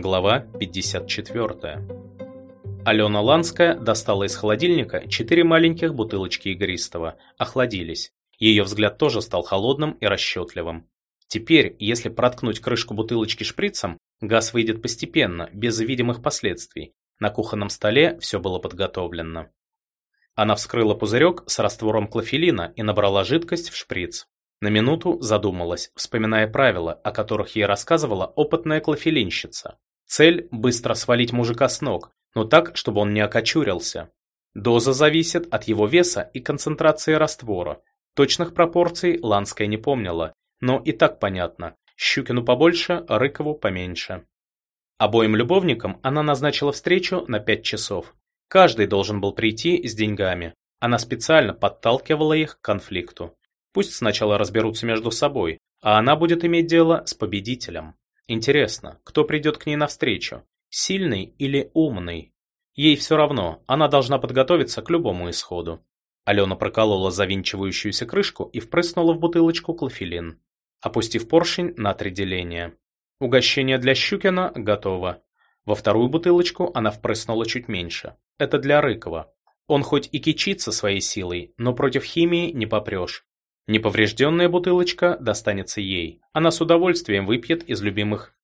Глава 54. Алена Ланская достала из холодильника четыре маленьких бутылочки игристого, охладились. Ее взгляд тоже стал холодным и расчетливым. Теперь, если проткнуть крышку бутылочки шприцем, газ выйдет постепенно, без видимых последствий. На кухонном столе все было подготовлено. Она вскрыла пузырек с раствором клофелина и набрала жидкость в шприц. На минуту задумалась, вспоминая правила, о которых ей рассказывала опытная клофелинщица. Цель – быстро свалить мужика с ног, но так, чтобы он не окочурился. Доза зависит от его веса и концентрации раствора. Точных пропорций Ланская не помнила, но и так понятно. Щукину побольше, Рыкову поменьше. Обоим любовникам она назначила встречу на 5 часов. Каждый должен был прийти с деньгами. Она специально подталкивала их к конфликту. Пусть сначала разберутся между собой, а она будет иметь дело с победителем. Интересно, кто придет к ней навстречу? Сильный или умный? Ей все равно, она должна подготовиться к любому исходу. Алена проколола завинчивающуюся крышку и впрыснула в бутылочку клофелин, опустив поршень на три деления. Угощение для Щукина готово. Во вторую бутылочку она впрыснула чуть меньше. Это для Рыкова. Он хоть и кичится своей силой, но против химии не попрешь. Неповрежденная бутылочка достанется ей. Она с удовольствием выпьет из любимых.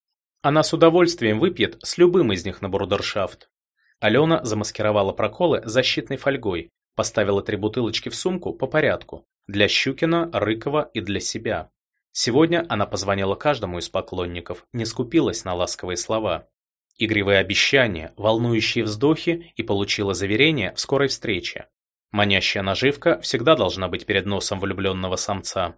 Она с удовольствием выпьет с любым из них на брудершафт. Алена замаскировала проколы защитной фольгой, поставила три бутылочки в сумку по порядку. Для Щукина, Рыкова и для себя. Сегодня она позвонила каждому из поклонников, не скупилась на ласковые слова. Игривые обещания, волнующие вздохи и получила заверение в скорой встрече. Манящая наживка всегда должна быть перед носом влюбленного самца.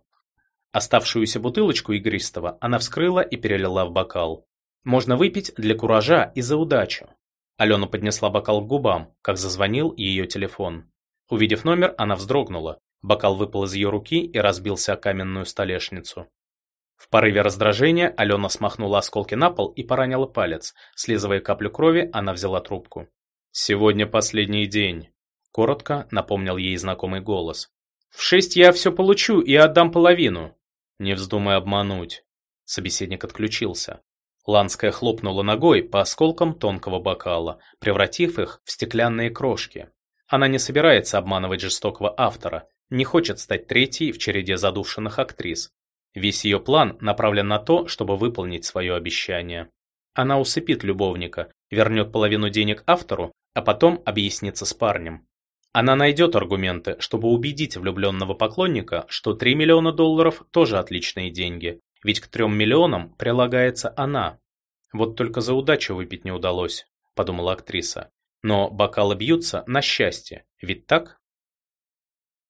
Оставшуюся бутылочку игристого она вскрыла и перелила в бокал. Можно выпить для куража и за удачу. Алена поднесла бокал к губам, как зазвонил ее телефон. Увидев номер, она вздрогнула. Бокал выпал из ее руки и разбился о каменную столешницу. В порыве раздражения Алена смахнула осколки на пол и поранила палец. Слизывая каплю крови, она взяла трубку. «Сегодня последний день», — коротко напомнил ей знакомый голос. «В шесть я все получу и отдам половину». «Не вздумай обмануть». Собеседник отключился. Ланская хлопнула ногой по осколкам тонкого бокала, превратив их в стеклянные крошки. Она не собирается обманывать жестокого автора, не хочет стать третьей в череде задушенных актрис. Весь ее план направлен на то, чтобы выполнить свое обещание. Она усыпит любовника, вернет половину денег автору, а потом объяснится с парнем. Она найдет аргументы, чтобы убедить влюбленного поклонника, что 3 миллиона долларов тоже отличные деньги, ведь к 3 миллионам прилагается она. Вот только за удачу выпить не удалось, подумала актриса. Но бокалы бьются на счастье, ведь так?